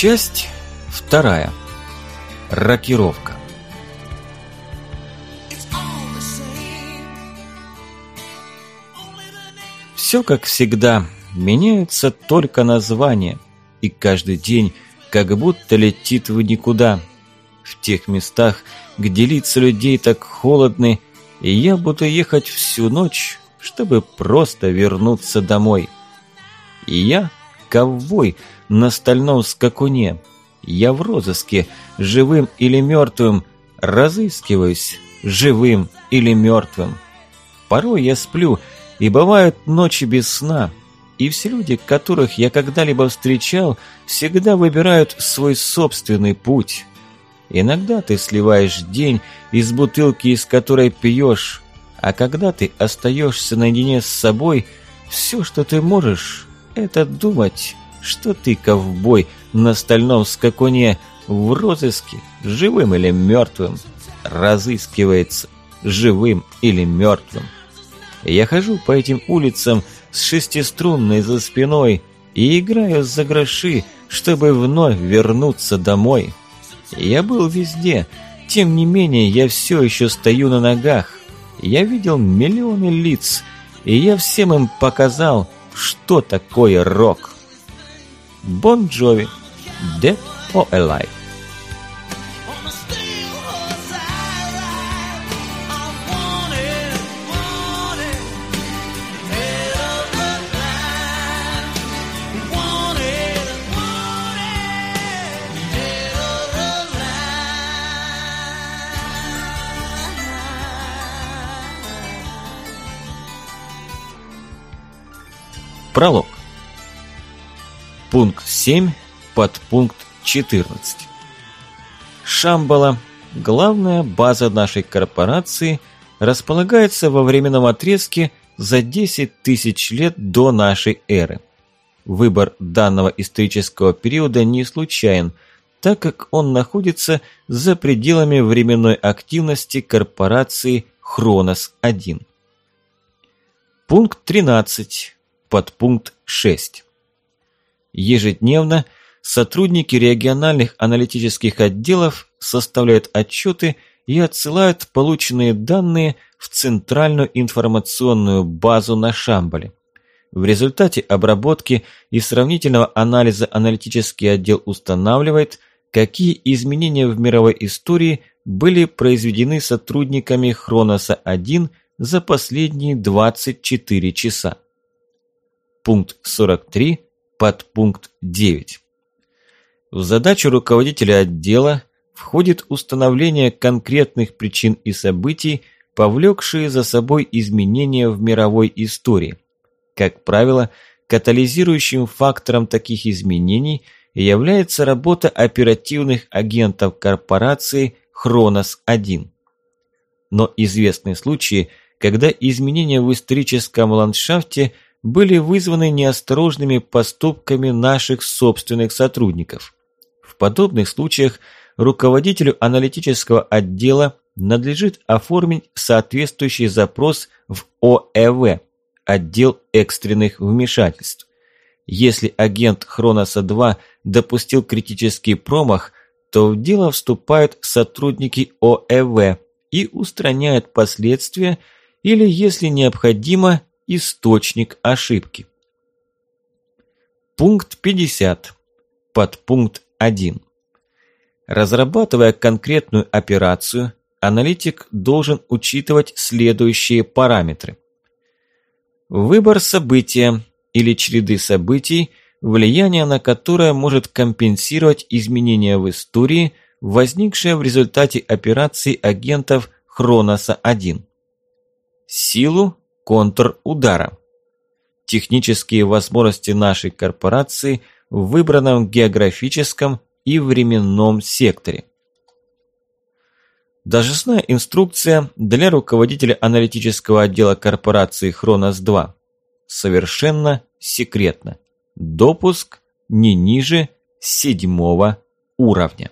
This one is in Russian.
Часть вторая. Рокировка. Все как всегда, меняются только названия, и каждый день как будто летит в никуда. В тех местах, где лица людей так холодны, и я буду ехать всю ночь, чтобы просто вернуться домой. И я ковбой на стальном скакуне. Я в розыске, живым или мертвым, разыскиваюсь, живым или мертвым. Порой я сплю, и бывают ночи без сна, и все люди, которых я когда-либо встречал, всегда выбирают свой собственный путь. Иногда ты сливаешь день из бутылки, из которой пьешь, а когда ты остаешься наедине с собой, все, что ты можешь, это думать, что ты, ковбой, на стальном скакуне в розыске, живым или мертвым, разыскивается живым или мертвым. Я хожу по этим улицам с шестиструнной за спиной и играю за гроши, чтобы вновь вернуться домой. Я был везде, тем не менее я все еще стою на ногах. Я видел миллионы лиц, и я всем им показал, что такое рок. Бон Джови, Dead or Alive. Пролог. Пункт 7, подпункт 14. Шамбала, главная база нашей корпорации, располагается во временном отрезке за 10 тысяч лет до нашей эры. Выбор данного исторического периода не случайен, так как он находится за пределами временной активности корпорации Хронос-1. Пункт 13 подпункт 6. Ежедневно сотрудники региональных аналитических отделов составляют отчеты и отсылают полученные данные в центральную информационную базу на Шамбале. В результате обработки и сравнительного анализа аналитический отдел устанавливает, какие изменения в мировой истории были произведены сотрудниками Хроноса-1 за последние 24 часа пункт 43, подпункт 9. В задачу руководителя отдела входит установление конкретных причин и событий, повлекшие за собой изменения в мировой истории. Как правило, катализирующим фактором таких изменений является работа оперативных агентов корпорации «Хронос-1». Но известны случаи, когда изменения в историческом ландшафте – были вызваны неосторожными поступками наших собственных сотрудников. В подобных случаях руководителю аналитического отдела надлежит оформить соответствующий запрос в ОЭВ – отдел экстренных вмешательств. Если агент Хроноса-2 допустил критический промах, то в дело вступают сотрудники ОЭВ и устраняют последствия или, если необходимо, источник ошибки. Пункт 50. Подпункт 1. Разрабатывая конкретную операцию, аналитик должен учитывать следующие параметры. Выбор события или череды событий, влияние на которое может компенсировать изменения в истории, возникшие в результате операции агентов Хроноса-1. Силу контрудара. Технические возможности нашей корпорации в выбранном географическом и временном секторе. Должностная инструкция для руководителя аналитического отдела корпорации Хронос-2. Совершенно секретно. Допуск не ниже седьмого уровня.